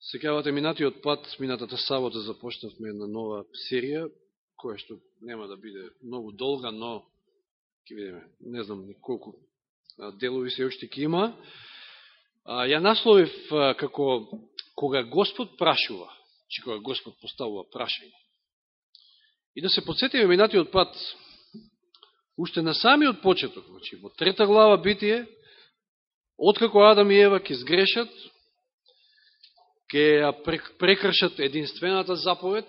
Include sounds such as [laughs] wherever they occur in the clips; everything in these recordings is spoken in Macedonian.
Секавате минатиот пат, минатата сабота започнавме една нова серија, која што нема да биде многу долга, но ќе видиме, не знам колку делови се уште ќе има. Ја насловив како кога Господ прашува, че кога Господ поставува прашање. И да се подсетиме минатиот пат, уште на самиот почеток, значи во трета глава Битие, откако Адам и Ева ќе сгрешат, ќе ја прекршат единствената заповед,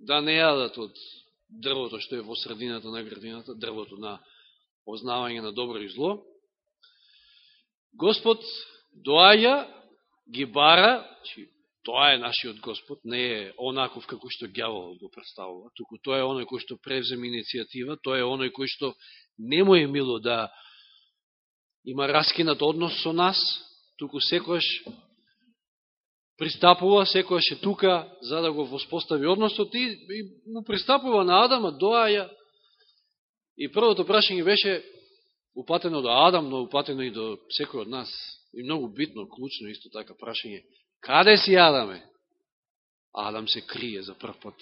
да не јадат од дрвото што е во средината на градината, дрвото на познавање на добро и зло. Господ доаѓа, ги бара, чи, тоа е нашиот Господ, не е онаков како што гјавол го представува, туку тоа е оној кој што превзем иницијатива, тоа е оној кој што не му е мило да има раскинат однос со нас, туку секојаш пристапува, секојаш е тука за да го воспостави односот и, и му пристапува на Адама, доаја. И првото прашање беше упатено до Адам, но упатено и до секој од нас. И многу битно, клучно исто така прашање. Каде си Адаме? Адам се крие за прв пат.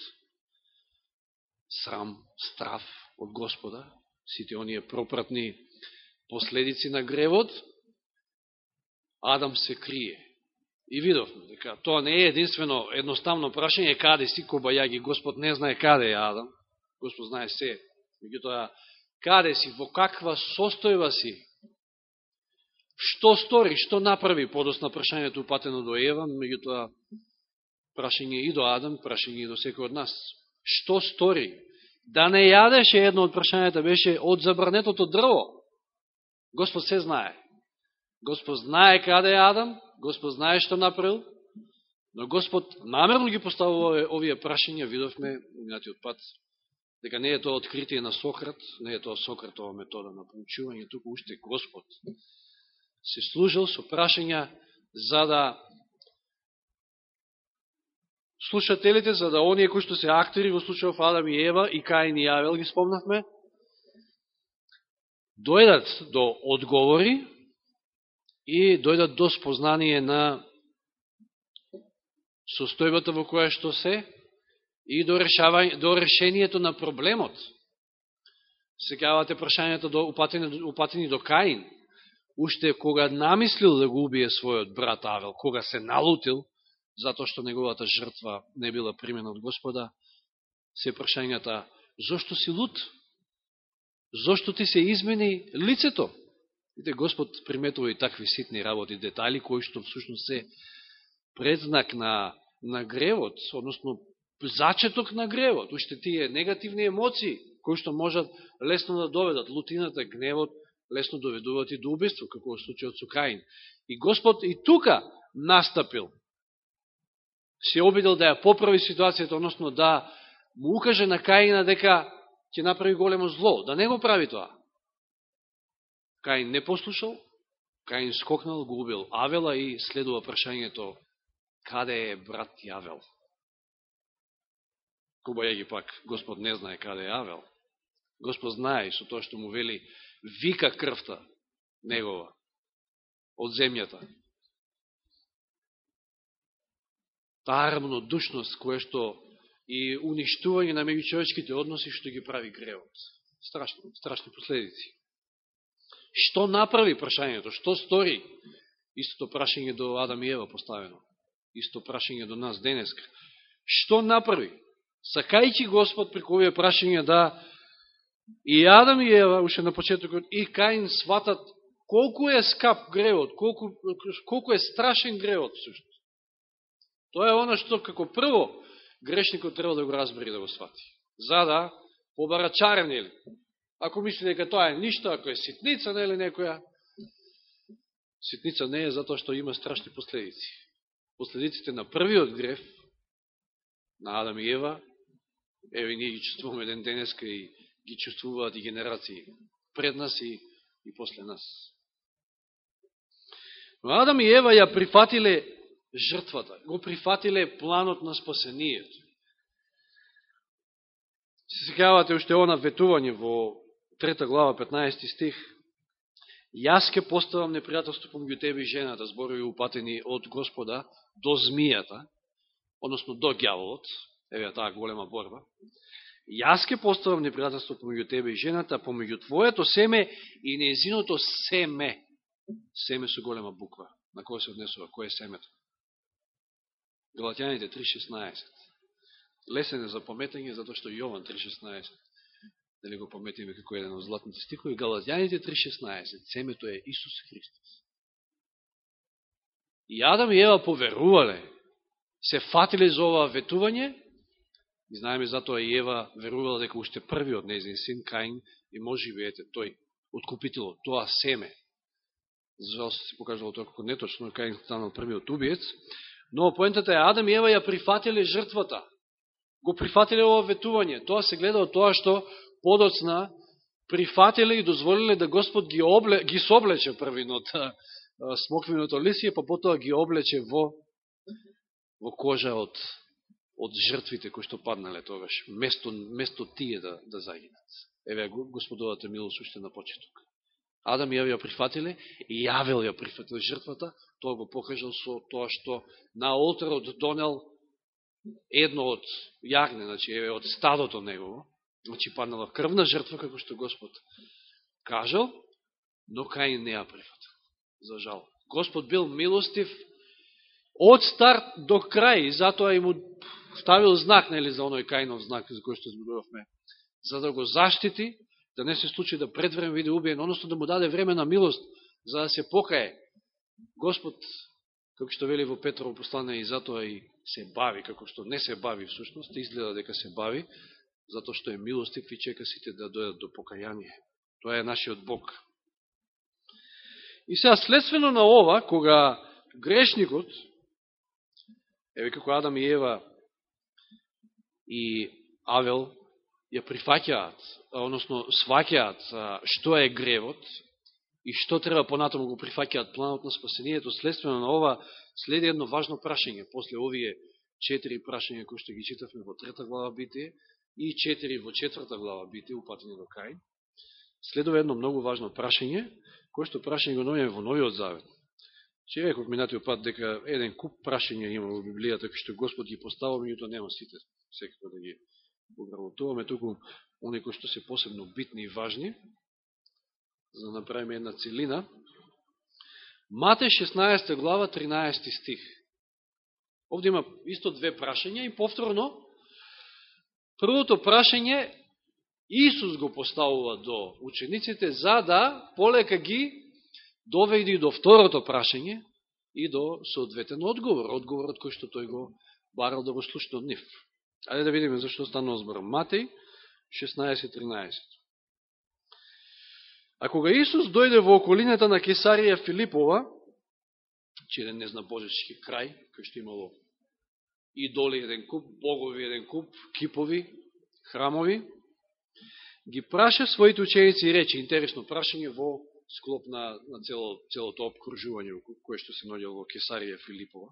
Срам, страф од Господа, сите оние пропратни последици на гревот, Адам се крие. И видовме дека тоа не е единствено едноставно прашање каде си кобајаги, Господ не знае каде е Адам, Господ знае се. Меѓутоа, каде си, во каква состојба си, што стори, што направи, подосна прашањето упатено до Ева, меѓутоа прашање и до Адам, прашање и до секој од нас. Што стори? Да не јадеше едно од прашањата беше од забранетото дрво. Господ се знае. Господ знае каде е Адам, Господ знае што направил, но Господ намерно ги поставува овие прашања, видовме минатиот пат, дека не е тоа откритие на Сократ, не е тоа Сократова метода на поучување, туку уште Господ се служил со прашања за да слушателите, за да оние кои што се актери во случајов Адам и Ева и Каин и Авел ги спомнавме, дојдат до одговори и дојдат до спознание на состојбата во која што се и до, решавање, до решението на проблемот. Секавате прашањето до, упатени, упатени до Каин. Уште кога намислил да го убие својот брат Авел, кога се налутил, затоа што неговата жртва не била примена од Господа, се прашањата, зошто си лут? Зошто ти се измени лицето? Видите, Господ приметува и такви ситни работи, детали, кои што всушност се предзнак на, на гревот, односно зачеток на гревот, уште тие негативни емоции, кои што можат лесно да доведат, лутината, гневот, лесно доведуваат и до убиство, како во случајот со Каин. И Господ и тука настапил, се обидел да ја поправи ситуацијата, односно да му укаже на Каина дека ќе направи големо зло, да не го прави тоа. Каин не послушал, Каин скокнал, го убил Авела и следува прашањето каде е брат Јавел? Кубајаги пак, Господ не знае каде е Авел. Господ знае со тоа што му вели вика крвта негова од земјата. Таа душност која што и уништување на меѓучовечките односи што ги прави гревот. Страшни, страшни последици. Што направи прашањето? Што стори? Истото прашање до Адам и Ева поставено. Исто прашање до нас денеска. Што направи? Сакајќи Господ преку овие прашања да и Адам и Ева, уште на почетокот, и Каин сватат колку е скап гревот, колку, колку е страшен гревот, сушто. Тоа е оно што како прво грешникот треба да го разбери да го свати. За да побара чарен, ели? Ако мисли дека тоа е ништо, ако е ситница, нели некоја, ситница не е затоа што има страшни последици. Последиците на првиот греф, на Адам и Ева, еве ние ги чувствуваме ден денеска и ги чувствуваат и генерации пред нас и, и после нас. Но Адам и Ева ја прифатиле жртвата, го прифатиле планот на спасението. Се секавате уште она ветување во трета глава, 15 стих, Јас ке поставам непријателство помеѓу тебе и жената, зборови упатени од Господа до змијата, односно до гјаволот, еве таа голема борба. Јас ке поставам непријателство помеѓу тебе и жената, помеѓу твоето семе и незиното семе. Семе со голема буква. На кој се однесува? Кој е семето? Галатјаните 3.16. Лесен е за пометање, затоа што Јован 3.16 дали го пометиме како еден од златните стихови, Галазјаните 3.16, семето е Исус Христос. И Адам и Ева поверувале, се фатиле за ова ветување, и знаеме затоа и Ева верувала дека уште првиот незин син Каин и може би ете тој откупитело, тоа семе. Зажал се покажало тоа како неточно, Каин станал првиот убиец, но поентата е Адам и Ева ја прифатиле жртвата, го прифатиле ова ветување. Тоа се гледа од тоа што подоцна прифатиле и дозволиле да Господ ги, обле, ги соблече првиното [laughs] смоквиното лисие, па потоа ги облече во, во кожа од, од жртвите кои што паднале тогаш, место, место тие да, да загинат. Еве, Господовата милост уште на почеток. Адам ја ја прифатиле и Јавел ја прифатил жртвата, тоа го покажал со тоа што на олтарот донел едно од јагне, значи еве од стадото негово, Значи паднала крвна жртва, како што Господ кажал, но Каин не ја прифатил. За жал. Господ бил милостив од старт до крај, и затоа и му ставил знак, нели, за оној Каинов знак, за кој што зборувавме, за да го заштити, да не се случи да предвреме биде убиен, односно да му даде време на милост, за да се покае. Господ, како што вели во Петрово послание, и затоа и се бави, како што не се бави всушност, изгледа дека се бави, затоа што е милостив и чека сите да дојдат до покаяние. Тоа е нашиот Бог. И сега, следствено на ова, кога грешникот, еве како Адам и Ева и Авел, ја прифаќаат, односно сваќаат што е гревот и што треба понатаму го прифаќаат планот на спасението, следствено на ова следи едно важно прашање, после овие четири прашања кои што ги читавме во трета глава Битие, и 4 во четврта глава бите упатени до кај, следува едно многу важно прашање, кое што прашање го наоѓаме во Новиот Завет. Че реков минатиот пат дека еден куп прашања има во Библијата, кој што Господ ги поставил, меѓуто нема сите секако да ги обработуваме, туку они кои што се посебно битни и важни, за да направиме една целина. Матеј 16 глава 13 стих. Овде има исто две прашања и повторно Првото прашање Исус го поставува до учениците за да полека ги доведи до второто прашање и до соодветен одговор, одговорот кој што тој го барал да го слушне од нив. Ајде да видиме зашто станува збор. Матеј 16.13 А кога Исус дојде во околината на Кесарија Филипова, чирен не зна Божечки крај, кој што имало идоли еден куп, богови еден куп, кипови, храмови, ги праша своите ученици и речи, интересно прашање во склоп на, на цело, целото обкружување кое што се наоѓало во Кесарија Филипова.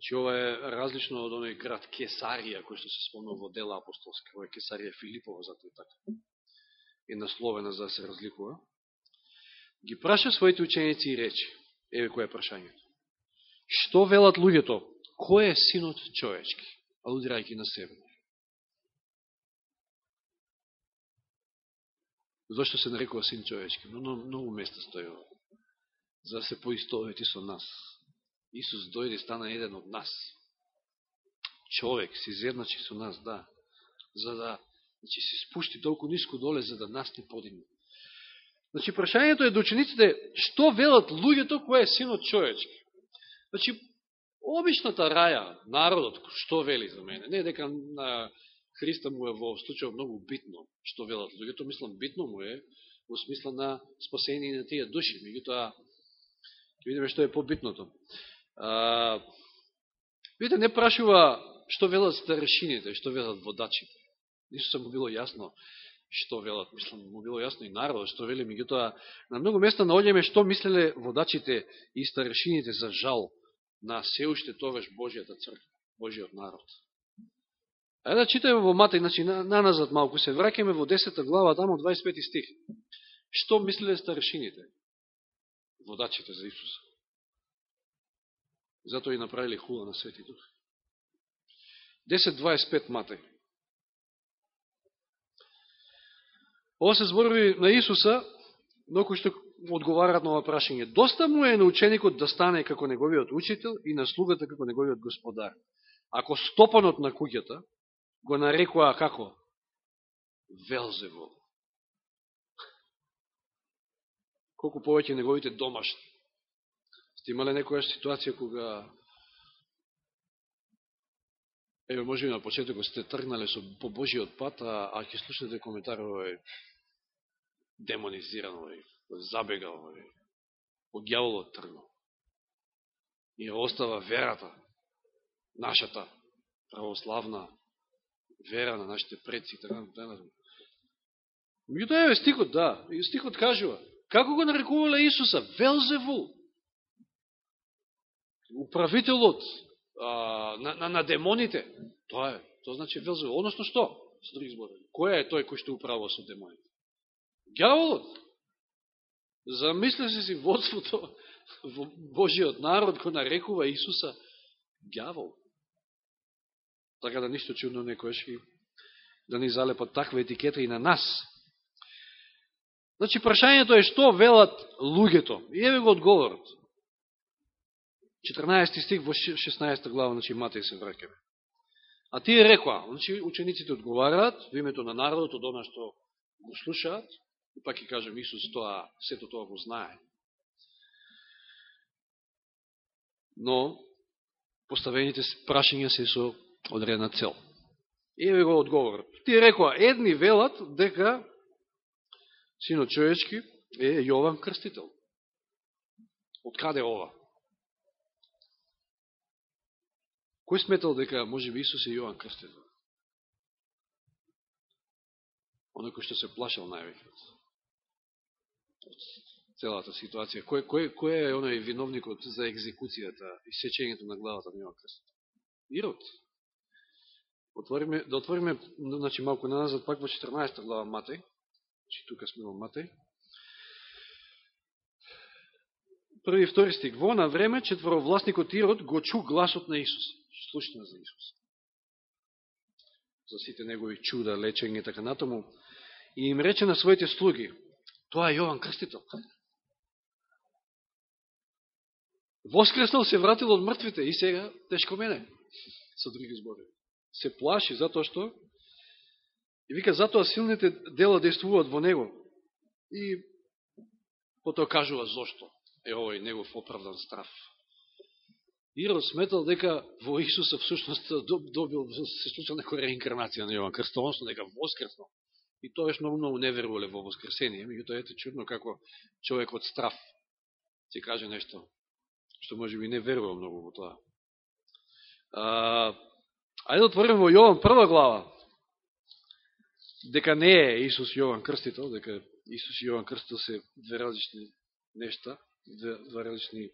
Че ова е различно од оној град Кесарија, кој што се спомнува во дела апостолска. Ова е Кесарија Филипова, затоа така. и така. Е насловена за да се разликува. Ги праша своите ученици и речи. Еве кој е прашањето. Што велат луѓето кој е синот човечки, алудирајќи на себе. Зошто се нарекува син човечки? Но, но многу места стои ова. За да се поистовети со нас. Исус дојде и стана еден од нас. Човек се изедначи со нас, да. За да значи, се спушти толку ниско доле, за да нас не подигне. Значи, прашањето е до учениците, што велат луѓето кој е синот човечки? Значи, обичната раја, народот, што вели за мене, не дека на Христа му е во случај многу битно, што велат луѓето, мислам, битно му е во смисла на спасение на тие души, меѓутоа, ќе видиме што е побитното. А, видите, не прашува што велат старешините, што велат водачите. Ништо се му било јасно што велат, мислам, му било јасно и народот што вели, меѓутоа, на многу места наоѓаме што мислеле водачите и старешините за жал на се уште тогаш Божијата црква, Божиот народ. Ајде да читаме во Матеј, значи на, на назад малку, се враќаме во 10 глава, таму 25 стих. Што мислеле старшините, Водачите за Исуса. Затоа и направили хула на Свети Дух. 10.25 Матеј. Ова се зборови на Исуса, но кој што одговарат на ова прашање. Доста му е на ученикот да стане како неговиот учител и на слугата како неговиот господар. Ако стопанот на куќата го нарекува како? Велзевол. Колку повеќе неговите домашни. Сте имале некоја ситуација кога Еве, може и на почетокот сте тргнале со по Божиот пат, а, а ќе слушате коментар овој демонизиран, овој, забегал, овој, од гјаволот тргнал. И остава верата, нашата православна вера на нашите предци, така да Меѓутоа, еве стихот, да, и стихот кажува, како го нарекувале Исуса? Велзевул. Управителот, а, на, на, на демоните. Тоа е, тоа значи Велзевул. Односно што? Со други зборови. Кој е тој кој што управува со демоните? Гјаволот. Замислете си водството во Божиот народ го нарекува Исуса гјавол. Така да ништо чудно некојаш и да ни залепат таква етикета и на нас. Значи, прашањето е што велат луѓето. И еве го одговорот. 14 стих во 16 глава, значи Матеј се вракеме. А тие рекоа, значи учениците одговараат во името на народот од она што го слушаат, и пак ќе кажем Исус тоа, сето тоа го знае. Но поставените прашања се со одредна цел. И еве го одговорот. Ти рекоа, едни велат дека синот човечки е Јован Крстител. Од каде ова? Кој сметал дека може би Исус е Јован Крстител? Оно кој што се плашал највеќе целата ситуација. Кој, кој, кој е оној виновникот за екзекуцијата и сечењето на главата на Јоан Крстот? Ирод. Отвориме, да отвориме значи, малку назад, пак во 14 глава Матеј. Значи, тука сме во Матеј. Први и втори стик. Во на време четворовласникот Ирод го чу гласот на Исус слушна за Исус. За сите негови чуда, лечење, така натаму. И им рече на своите слуги, тоа е Јован Крстител. Воскреснал се вратил од мртвите и сега тешко мене, со други збори. Се плаши затоа што и вика затоа силните дела действуваат во него. И потоа кажува зошто е овој негов оправдан страф. Ирод сметал дека во Исуса всушност [laughs] добил, се случила некоја реинкарнација на Јован Крстонство, дека воскреснал. И тоа е многу, многу не верувале во воскресение. Меѓутоа, ете чудно како човек од страф ќе каже нешто што може би не верува многу во тоа. А, ајде да отворим во Јован прва глава. Дека не е Исус Јован Крстител, дека Исус Јован Крстител се две различни нешта, две, две различни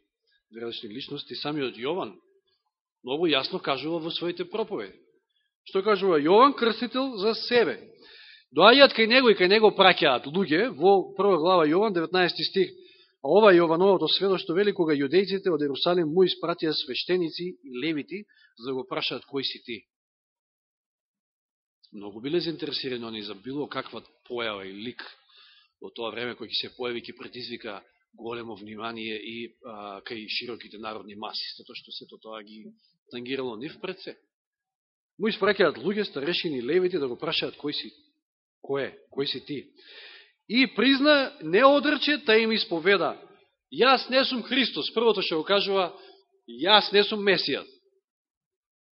различни личности, самиот Јован многу јасно кажува во своите проповеди. Што кажува Јован Крстител за себе? Доаѓаат кај него и кај него праќаат луѓе во прва глава Јован 19 стих. А ова Јовановото сведоштво вели кога јудејците од Ерусалим му испратија свештеници и левити за да го прашаат кој си ти. Многу биле заинтересирани они за било каква појава и лик во тоа време кој ќе се појави ќе предизвика големо внимание и а, кај широките народни маси, затоа што сето тоа ги тангирало нив пред се. Му испраќаат луѓе, старешини, левите да го прашаат кој си, кој е, кој си ти. И призна, не одрче, та им исповеда. Јас не сум Христос. Првото што го кажува, јас не сум Месијат.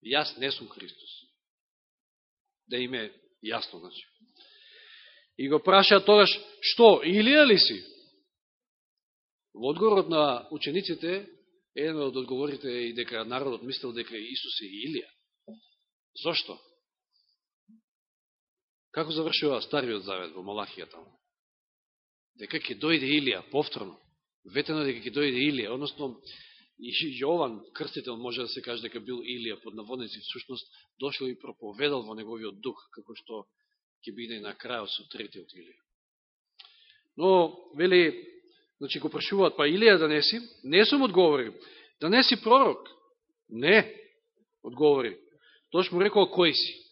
Јас не сум Христос. Да им е јасно, значи. И го прашаат тогаш, што, Илија ли си? Во одговорот на учениците, еден од одговорите е и дека народот мислел дека Исус е Илија. Зошто? Како завршува Стариот Завет во Малахијата? Дека ќе дојде Илија, повторно. Ветено дека ќе дојде Илија, односно и Јован, крстител, може да се каже дека бил Илија под наводници, всушност дошел и проповедал во неговиот дух, како што ќе биде на крајот со третиот Илија. Но, вели, значи го прашуваат, па Илија да не си? Не сум одговори. Да не си пророк? Не, одговори. Тош му рекол, кој си?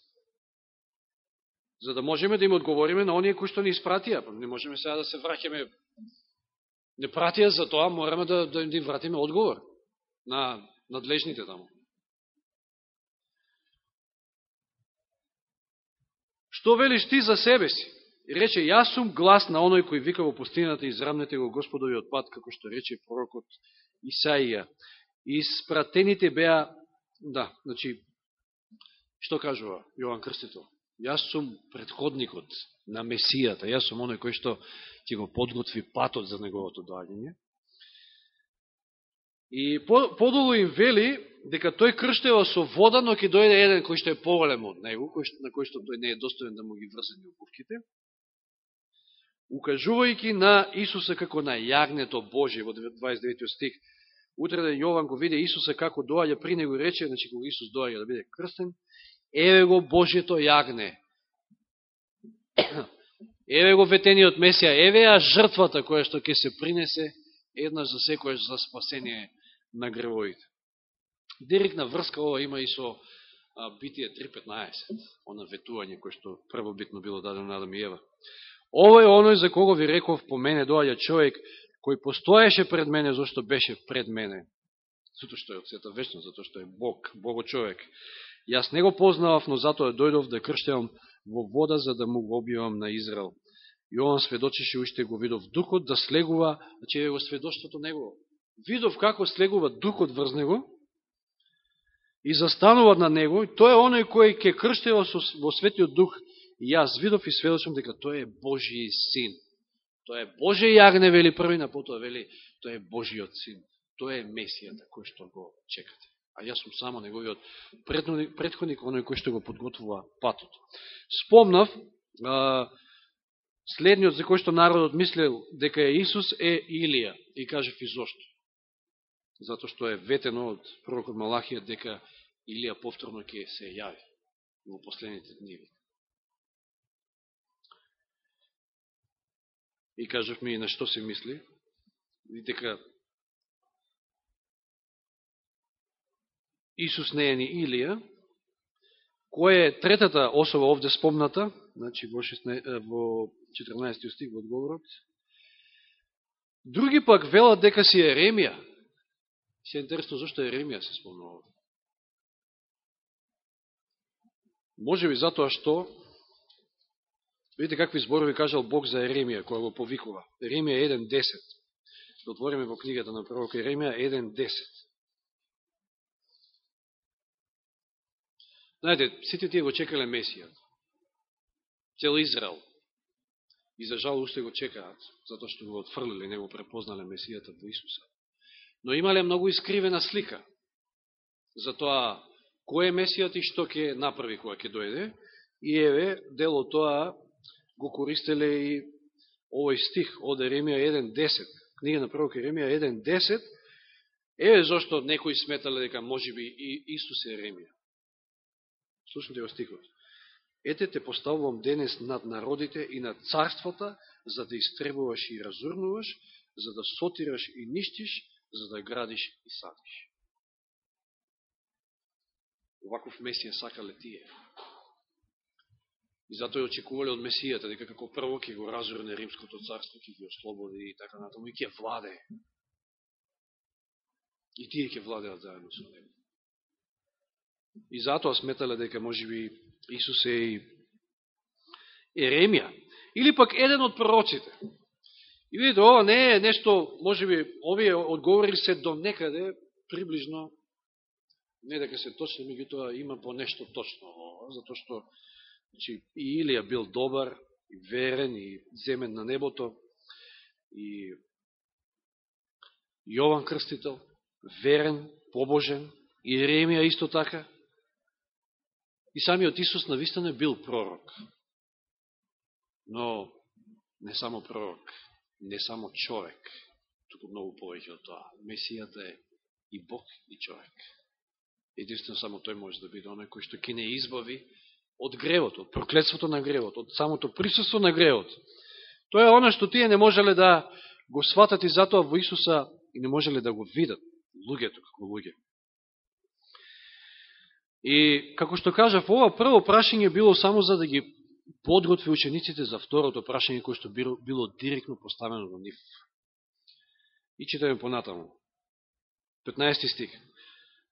За да можеме да им одговориме на оние кои што ни испратија. Не можеме сега да се враќаме. Не пратија за тоа, мораме да, да им вратиме одговор на надлежните таму. Што велиш ти за себе си? И рече, јас сум глас на оној кој вика во пустината, израмнете го Господовиот пат, како што рече пророкот Исаија. Испратените беа, да, значи, што кажува Јован Крстител? Јас сум предходникот на Месијата, јас сум оној кој што ќе го подготви патот за неговото доаѓање. И подолу им вели дека тој крштева со вода, но ќе дојде еден кој што е поголем од него, кој што, на кој што тој не е достоен да му ги врзе обувките, укажувајќи на Исуса како на јагнето Божие во 29 стих. Утре да Јован го виде Исуса како доаѓа при него и рече, значи кога Исус доаѓа да биде крстен, еве го Божието јагне. еве го ветениот Месија, еве ја жртвата која што ќе се принесе еднаш за секојаш за спасение на гревоите. Директна врска ова има и со Битие 3.15, она ветување кое што првобитно било дадено на Адам и Ева. Ово е оној за кого ви реков по мене доаѓа човек кој постоеше пред мене зашто беше пред мене. Зато што е од света вечно, зато што е Бог, Бого човек. Јас не го познавав, но затоа дојдов да крштевам во вода за да му го објавам на Израел. Јован сведочеше уште го видов духот да слегува, значи е го сведоштвото негово видов како слегува духот врз него и застанува на него, и тој е оној кој ќе крштева во светиот дух, и јас видов и сведочам дека тој е Божиј син. Тој е Божиј јагне, вели први, на потоа вели, тој е Божиот син. Тој е Месијата кој што го чекате. А јас сум само неговиот предходник, оној кој што го подготвува патот. Спомнав, следниот за кој што народот мислел дека е Исус е Илија. И кажев и зошто затоа што е ветено од пророкот Малахија дека Илија повторно ќе се јави во последните дни. И кажавме и на што се мисли, и дека Исус не е ни Илија, која е третата особа овде спомната, значи во, 16, во 14 стих во одговорот. Други пак велат дека си Еремија, Се интересно зашто Еремија се спомнува. Може би затоа што видите какви зборови кажал Бог за Еремија која го повикува. Еремија 1.10. Да отвориме во книгата на пророк Еремија 1.10. Знаете, сите тие го чекале Месијат. Цел Израел. И за жал уште го чекаат, затоа што го отфрлили, не го препознале Месијата во Исуса но имале многу искривена слика за тоа кој е Месијат и што ќе направи кога ќе дојде. И еве, дело тоа го користеле и овој стих од Еремија 1.10, книга на пророк Еремија 1.10, еве зашто некои сметале дека може би и Исус е Еремија. Слушайте го стихот. Ете те поставувам денес над народите и над царствата, за да истребуваш и разурнуваш, за да сотираш и ништиш, за да градиш и садиш. Оваков Месија сакале тие. И затоа очекувале од Месијата, дека како прво ќе го разурне Римското царство, ќе ги ослободи и така натаму, и ќе владе. И тие ќе владеат заедно со него. И затоа сметале дека можеби Исус е и Еремија. Или пак еден од пророците. И видите, ова не е нешто, можеби овие одговори се до некаде, приближно, не дека се точно, меѓутоа има по нешто точно ова, затоа што значи, и Илија бил добар, и верен, и земен на небото, и Јован Крстител, верен, побожен, и Еремија исто така, и самиот Исус навистина бил пророк. Но не само пророк, не само човек, туку многу повеќе од тоа. Месијата е и Бог, и човек. Единствено само тој може да биде оној кој што ќе не избави од гревот, од проклетството на гревот, од самото присуство на гревот. Тоа е оно што тие не можеле да го сватат и затоа во Исуса и не можеле да го видат луѓето како луѓе. И, како што кажав, ова прво прашање било само за да ги подготви учениците за второто прашање, кое што било, директно поставено во нив. И читаме понатаму. 15 стих.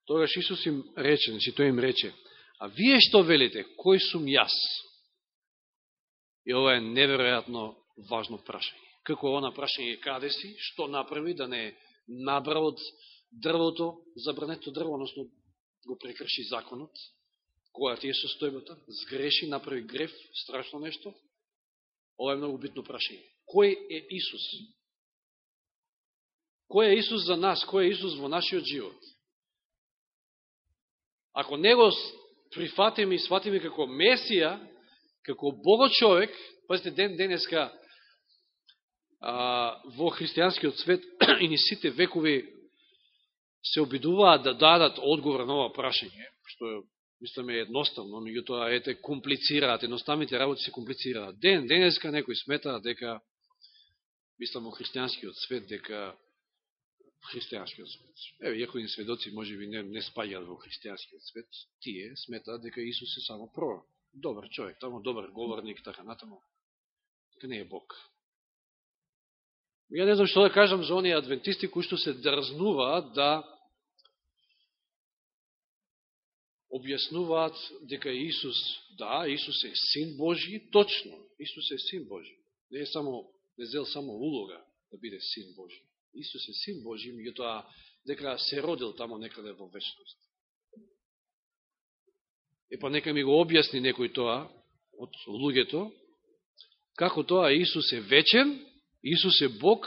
Тогаш Исус им рече, значи тој им рече, а вие што велите, кој сум јас? И ова е неверојатно важно прашање. Како она прашање каде си, што направи да не набра од дрвото, забрането дрво, односно го прекрши законот, која ти е состојбата, сгреши, направи греф, страшно нешто. Ова е многу битно прашање. Кој е Исус? Кој е Исус за нас? Кој е Исус во нашиот живот? Ако него прифатиме и сватиме како Месија, како Бого човек, пазите ден денеска а, во христијанскиот свет [clears throat] и ни сите векови се обидуваат да дадат одговор на ова прашање, што мислиме едноставно, меѓутоа ете комплицираат, едноставните работи се комплицираат. Ден денеска некој смета дека мислам во христијанскиот свет дека христијанскиот свет. Еве, иако ни сведоци може би не, не спаѓаат во христијанскиот свет, тие сметаат дека Исус е само пророк. Добар човек, тамо добар говорник, така натаму Дека не е Бог. Ја не знам што да кажам за оние адвентисти кои што се дрзнуваат да објаснуваат дека Исус, да, Исус е Син Божи, точно, Исус е Син Божи. Не е само, не зел само улога да биде Син Божи. Исус е Син Божи, меѓутоа дека се родил тамо некаде во вечност. Е па нека ми го објасни некој тоа од луѓето, како тоа Исус е вечен, Исус е Бог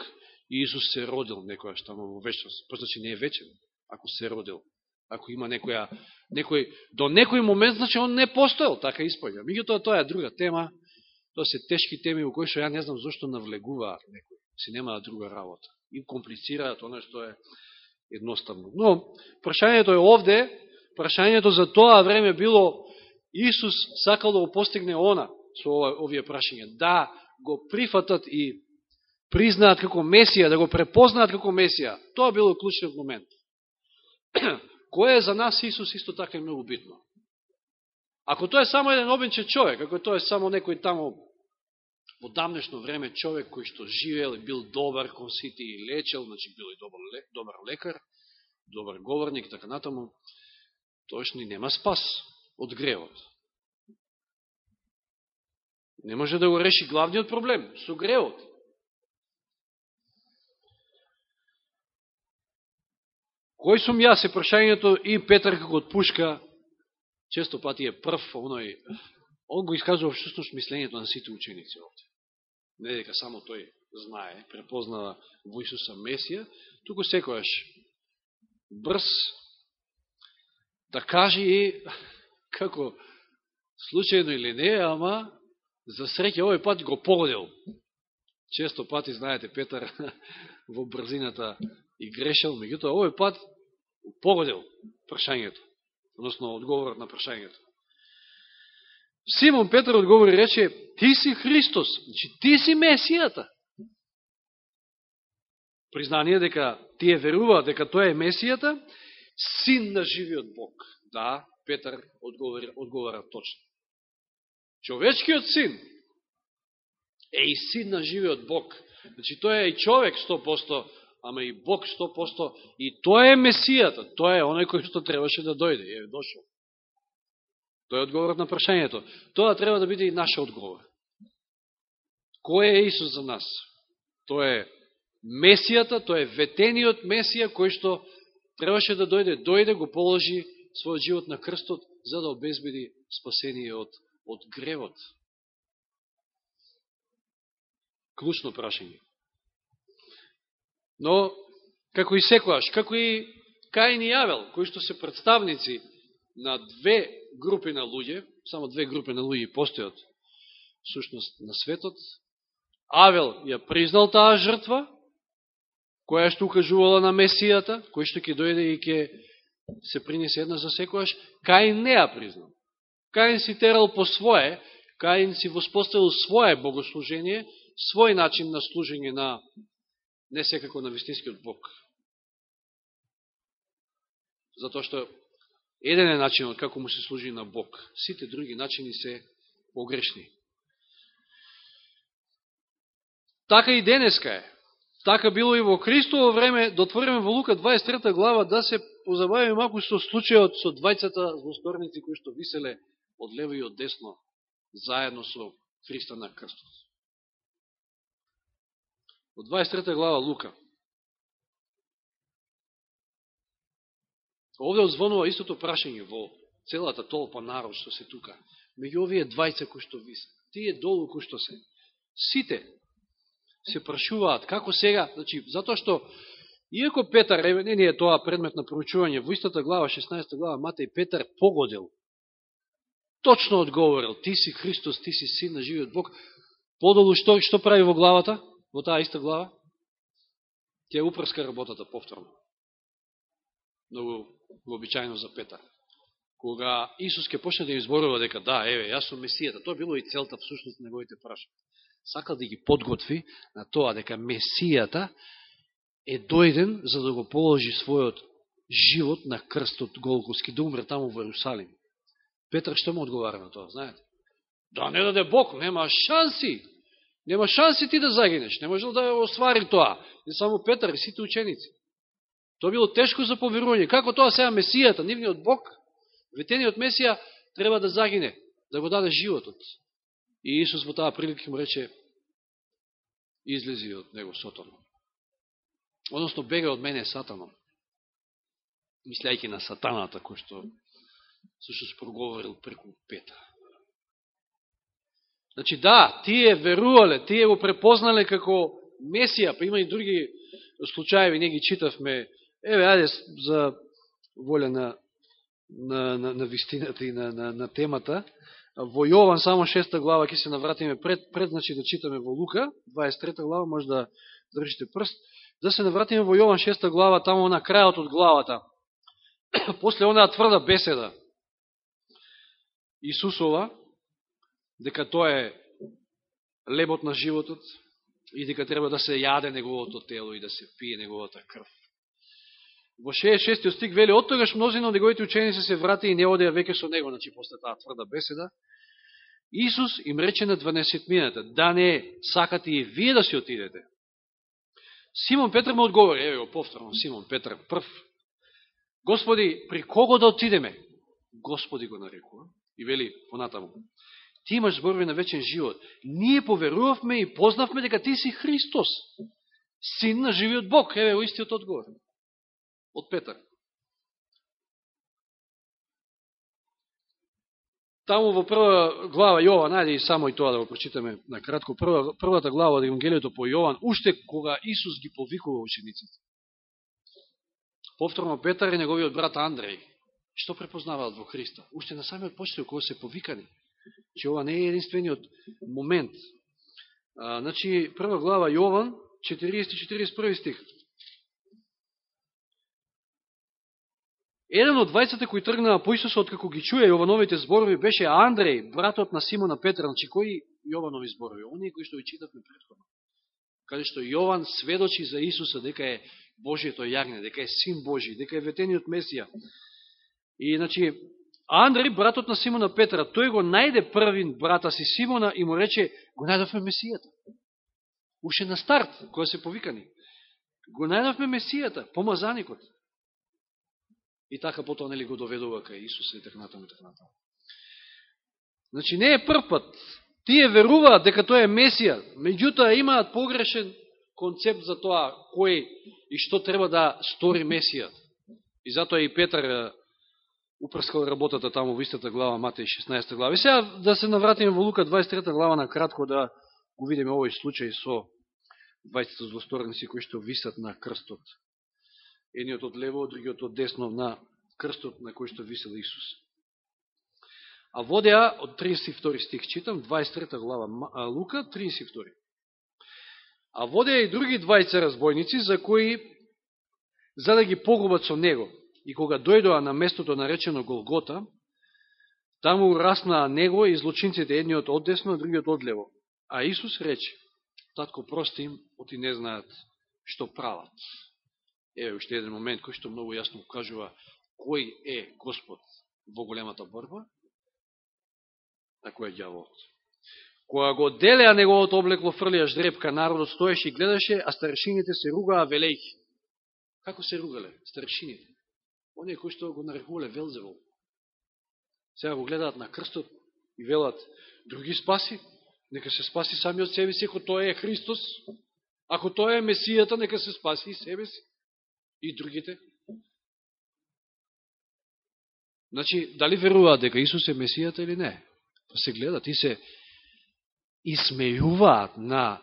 и Исус се родил некојаш тамо во вечност. Па значи не е вечен, ако се родил. Ако има некоја, некој, до некој момент, значи он не постоел, така испоѓа. Меѓутоа тоа е друга тема, тоа се тешки теми во кои што ја не знам зашто навлегуваат некој, си немаат друга работа и комплицираат оно што е едноставно. Но, прашањето е овде, прашањето за тоа време било Исус сакал да го постигне она со овие прашања. Да го прифатат и признаат како Месија, да го препознаат како Месија. Тоа било клучниот момент. Кој е за нас Исус исто така е многу битно. Ако тоа е само еден обичен човек, ако тоа е само некој тамо во дамнешно време човек кој што живеел и бил добар кон сите и лечел, значи бил и добар, добар лекар, добар говорник и така натаму, тоаш ни нема спас од гревот. Не може да го реши главниот проблем со гревот. Кој сум јас е прашањето и Петар како од пушка, често пати е прв, оној, он го искажува всушност мислењето на сите ученици овде не дека само тој знае, препознава во Исуса Месија, туку секојаш брз да каже и како случајно или не, ама за среќа овој пат го погодил. Често пати, знаете, Петар [laughs] во брзината и грешел, меѓутоа овој пат погодил прашањето, односно одговорот на прашањето. Симон Петар одговори рече, ти си Христос, значи ти си Месијата. Признание дека тие веруваат дека тој е Месијата, син на живиот Бог. Да, Петар одговори, одговора точно. Човечкиот син е и син на живиот Бог. Значи тој е и човек 100%, ама и Бог 100%, и тоа е Месијата, тоа е оној кој што требаше да дојде, е дошол. Тоа е одговорот на прашањето. Тоа треба да биде и наша одговор. Кој е Исус за нас? Тоа е Месијата, тоа е ветениот Месија кој што требаше да дојде, дојде, го положи својот живот на крстот за да обезбеди спасение од, од гревот. Клучно прашање. Но, како и секојаш, како и Каин и Јавел, кои што се представници на две групи на луѓе, само две групи на луѓе постојат сушност на светот. Авел ја признал таа жртва, која што укажувала на Месијата, кој што ќе дојде и ќе се принесе една за секојаш, Каин не ја признал. Каин си терал по свое, Каин си воспоставил свое богослужение, свој начин на служење на не секако на вистинскиот Бог. Затоа што еден е начинот како му се служи на Бог. Сите други начини се погрешни. Така и денеска е. Така било и во Христово време, дотвориме во Лука 23 глава, да се позабавиме малку со случајот со двајцата злосторници кои што виселе од лево и од десно, заедно со Христа на крстот. Во 23 глава Лука. Овде озвонува истото прашање во целата толпа народ што се тука. Меѓу овие двајца кои што висе. Тие долу кои што се. Сите се прашуваат како сега, значи, затоа што иако Петар, еве не, не е тоа предмет на проучување, во истата глава, 16 глава, Матеј Петар погодил, точно одговорил, ти си Христос, ти си син на живиот Бог, подолу што, што прави во главата, во таа иста глава? Ќе упрска работата повторно. Многу вообичајно за Петар. Кога Исус ке почне да им зборува дека да, еве, јас сум Месијата, тоа било и целта всушност на неговите прашања. Сакал да ги подготви на тоа дека Месијата е дојден за да го положи својот живот на крстот Голгоски, да умре таму во Иерусалим. Петар што му одговара на тоа, знаете? Да не даде Бог, нема шанси. Нема шанси ти да загинеш. Не можел да оствари тоа. Не само Петар и сите ученици. Тоа било тешко за поверување. Како тоа сега Месијата, нивниот Бог, ветениот Месија, треба да загине, да го даде животот. И Исус во таа прилика му рече, излези од него Сотоно. Односно, бега од мене Сатаном. Мислејќи на Сатаната, кој што сушто проговорил преку Петра. Значи да, тие верувале, тие го препознале како Месија, па има и други случаеви, не ги читавме, еве, ајде за воля на, на, на, на вистината и на, на, на темата, во Јован само 6 глава ќе се навратиме пред, пред значи да читаме во Лука, 23 глава, може да држите прст, да се навратиме во Јован 6 глава, тамо на крајот од главата. [clears throat] После онаа тврда беседа Исусова, дека тоа е лебот на животот и дека треба да се јаде неговото тело и да се пие неговата крв. Во 66 стик вели, од тогаш мнозина од неговите ученици се врати и не одеа веќе со него, значи после таа тврда беседа. Исус им рече на 12 мината, да не сакате и вие да си отидете. Симон Петр му одговори, еве го повторно, Симон Петр прв. Господи, при кого да отидеме? Господи го нарекува и вели понатаму. Ти имаш зборови на вечен живот. Ние поверувавме и познавме дека ти си Христос, син на живиот Бог. Еве го истиот одговор. Од Петар. Таму во прва глава Јован, најде и само и тоа да го прочитаме на кратко, прва, првата глава од Евангелието по Јован, уште кога Исус ги повикува учениците. Повторно Петар и неговиот брат Андреј, што препознаваат во Христа? Уште на самиот почеток кога се повикани. Че ова не е единствениот момент. А, значи, прва глава Јован, 40-41 стих. Еден од двајцата кои тргнаа по Исусот како ги чуе Јовановите зборови беше Андреј, братот на Симона Петра. Значи, кои Јованови зборови? Оние кои што ви читавме предходно. Каде што Јован сведочи за Исуса дека е Божието јагне, дека е Син Божи, дека е ветениот Месија. И, значи, Андри, братот на Симона Петра, тој го најде првин брата си Симона и му рече, го најдовме Месијата. Уше на старт, која се повикани. Го најдовме Месијата, помазаникот. И така потоа нели го доведува кај Исус и така натаму и. Значи не е прв пат. Тие веруваат дека тоа е Месија, меѓутоа имаат погрешен концепт за тоа кој и што треба да стори Месијат. И затоа и Петар упрскал работата таму во истата глава, Матеј 16 глава. И сега да се навратиме во Лука 23 глава на кратко да го видиме овој случај со 20 злосторници кои што висат на крстот. Едниот од лево, другиот од десно на крстот на кој што висел Исус. А водеа од 32 стих читам, 23 глава Лука, 32. А водеа и други двајца разбойници за кои за да ги погубат со него И кога дојдоа на местото наречено Голгота, таму раснаа него и злочинците едниот од десно, другиот од лево. А Исус рече, татко прости им, оти не знаат што прават. Еве уште еден момент кој што многу јасно кажува кој е Господ во големата борба, а кој е дјаволот. Кога го делеа неговото облекло фрлија ждрепка, народот стоеше и гледаше, а старшините се ругаа велејки. Како се ругале старшините? Оние кои што го нарекувале Велзевол. Сега го гледаат на крстот и велат, други спаси, нека се спаси сами од себе си, ако тој е Христос, ако тој е Месијата, нека се спаси и себе си, и другите. Значи, дали веруваат дека Исус е Месијата или не? Па се гледат и се исмејуваат на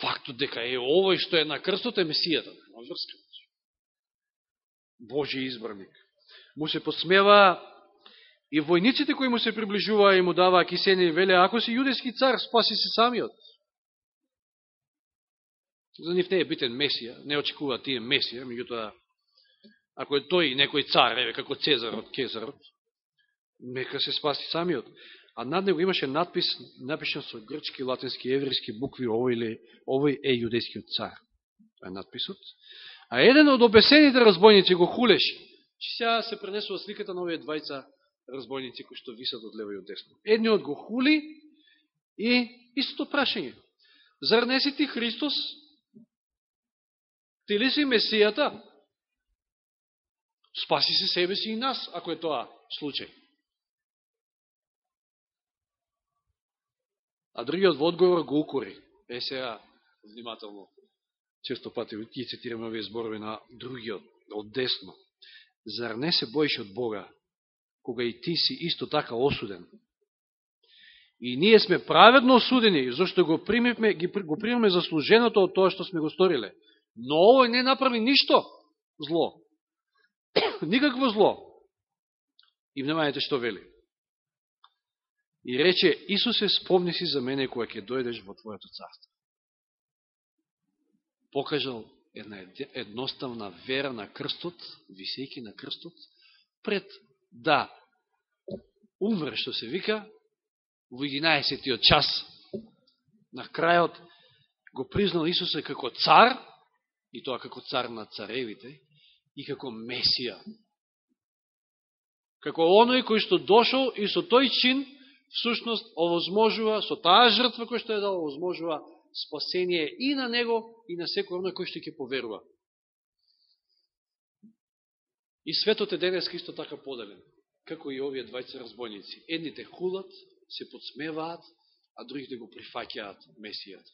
фактот дека е овој што е на крстот е Месијата. врска. Божи избраник. Му се посмева и војниците кои му се приближуваа и му даваа кисени и веле, ако си јудески цар, спаси се самиот. За нив не е битен Месија, не очекува тие Месија, меѓутоа, ако е тој некој цар, еве, како Цезар од Кезарот, нека се спаси самиот. А над него имаше надпис, напишен со грчки, латински, еврейски букви, овој, или, овој е јудејскиот цар. Тоа е надписот. А еден од обесените разбойници го хулеше. Че сега се пренесува сликата на овие двајца разбойници кои што висат од лево и од десно. Едниот го хули и истото прашање. Зар не си ти Христос? Ти ли си Месијата? Спаси се себе си и нас, ако е тоа случај. А другиот во одговор го укори. Е сега, внимателно, често пати ги цитираме овие зборови на другиот, од десно. Зар не се боиш од Бога, кога и ти си исто така осуден? И ние сме праведно осудени, зашто го примивме, го примаме заслуженото од тоа што сме го сториле. Но овој не направи ништо зло. [coughs] Никакво зло. И внимајте што вели. И рече, Исусе, спомни си за мене кога ќе дојдеш во Твоето царство покажал една едноставна вера на крстот, висејки на крстот, пред да умре, што се вика, во 11 час, на крајот, го признал Исуса како цар, и тоа како цар на царевите, и како Месија. Како оној кој што дошол и со тој чин, всушност, овозможува, со таа жртва кој што е дал, овозможува спасение и на него, и на секој оној кој што ќе поверува. И светот е денес исто така поделен, како и овие двајца разбойници. Едните хулат, се подсмеваат, а другите го прифакјаат Месијата.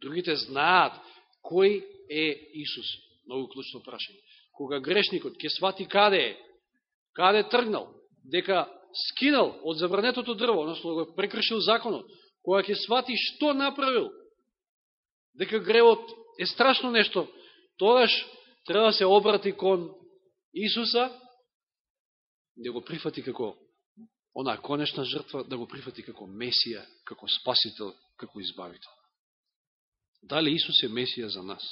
Другите знаат кој е Исус. Многу клучно прашање. Кога грешникот ќе свати каде е, каде тргнал, дека скинал од забранетото дрво, односно го прекршил законот, кога ќе свати што направил, дека гревот е страшно нешто, тогаш треба да се обрати кон Исуса, да го прифати како она конечна жртва, да го прифати како Месија, како Спасител, како Избавител. Дали Исус е Месија за нас?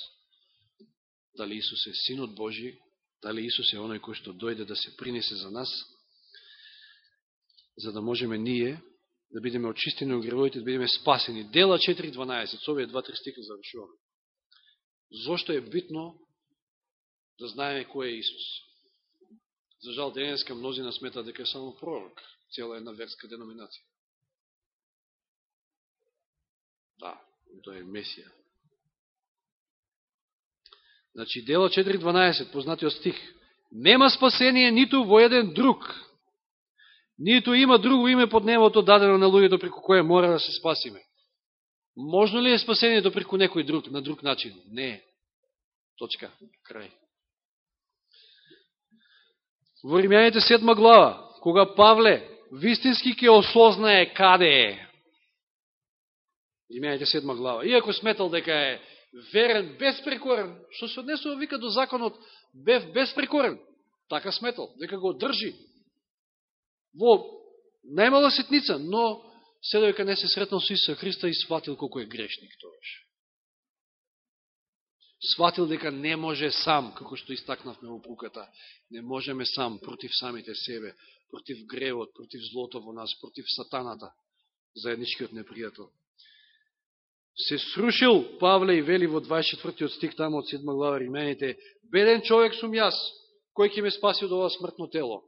Дали Исус е Синот Божи? Дали Исус е оној кој што дојде да се принесе за нас? За да можеме ние да бидеме очистени од гревовите, да бидеме спасени. Дела 4.12, со овие два-три стика завршуваме. Зошто е битно да знаеме кој е Исус? За жал, денеска мнозина смета дека е само пророк, цела една верска деноминација. Да, тоа е Месија. Значи, дела 4.12, познатиот стих. Нема спасение ниту во еден друг, Нито има друго име под небото дадено на луѓето преку кое мора да се спасиме. Можно ли е спасението преку некој друг, на друг начин? Не. Точка. Крај. Во Римјаните седма глава, кога Павле вистински ке осознае каде е. Римјаните седма глава. Иако сметал дека е верен, безпрекорен, што се однесува вика до законот, бев безпрекорен. Така сметал, дека го држи во најмала сетница, но се дека не се сретнал со Исуса Христа и сватил колко е грешник тоаш. Сватил дека не може сам, како што истакнавме во пуката, не можеме сам против самите себе, против гревот, против злото во нас, против сатаната, заедничкиот непријател. се срушил Павле и вели во 24 стих тамо од 7 глава Римените, беден човек сум јас, кој ќе ме спаси од ова смртно тело.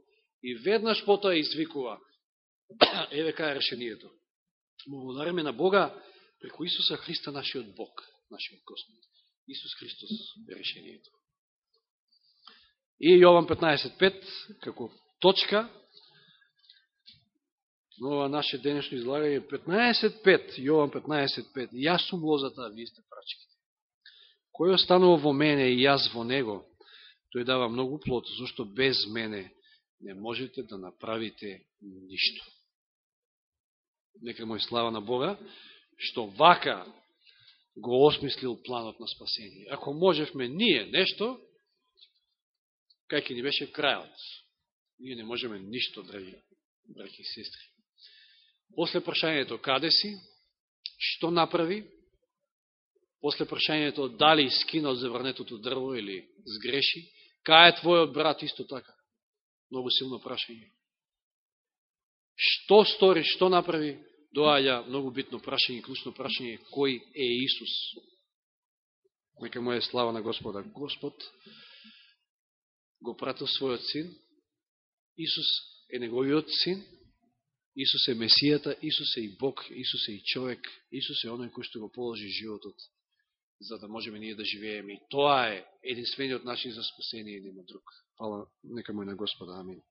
И веднаш потоа извикува, [clears throat] еве кај решението. Му Благодариме на Бога преку Исуса Христа, нашиот Бог, нашиот Господ. Исус Христос е решението. И Јован 15.5, како точка, но ова наше денешно излагање 15.5, Јован 15.5, јас сум лозата, а вие сте прачките. Кој останува во мене и јас во него, тој дава многу плод, зашто без мене не можете да направите ништо. Нека мој слава на Бога, што вака го осмислил планот на спасение. Ако можевме ние нешто, кај ќе ни беше крајот. Ние не можеме ништо, драги браки и сестри. После прашањето каде си, што направи, после прашањето дали скина од заврнетото дрво или сгреши, кај е твојот брат исто така? Многу силно прашање. Што стори, што направи, доаѓа многу битно прашање, клучно прашање, кој е Исус? Нека му е слава на Господа. Господ го пратил својот син, Исус е неговиот син, Исус е Месијата, Исус е и Бог, Исус е и човек, Исус е оној кој што го положи животот, за да можеме ние да живееме. И тоа е единствениот начин за спасение и нема друг. Фала, нека мој на Господа. Амин.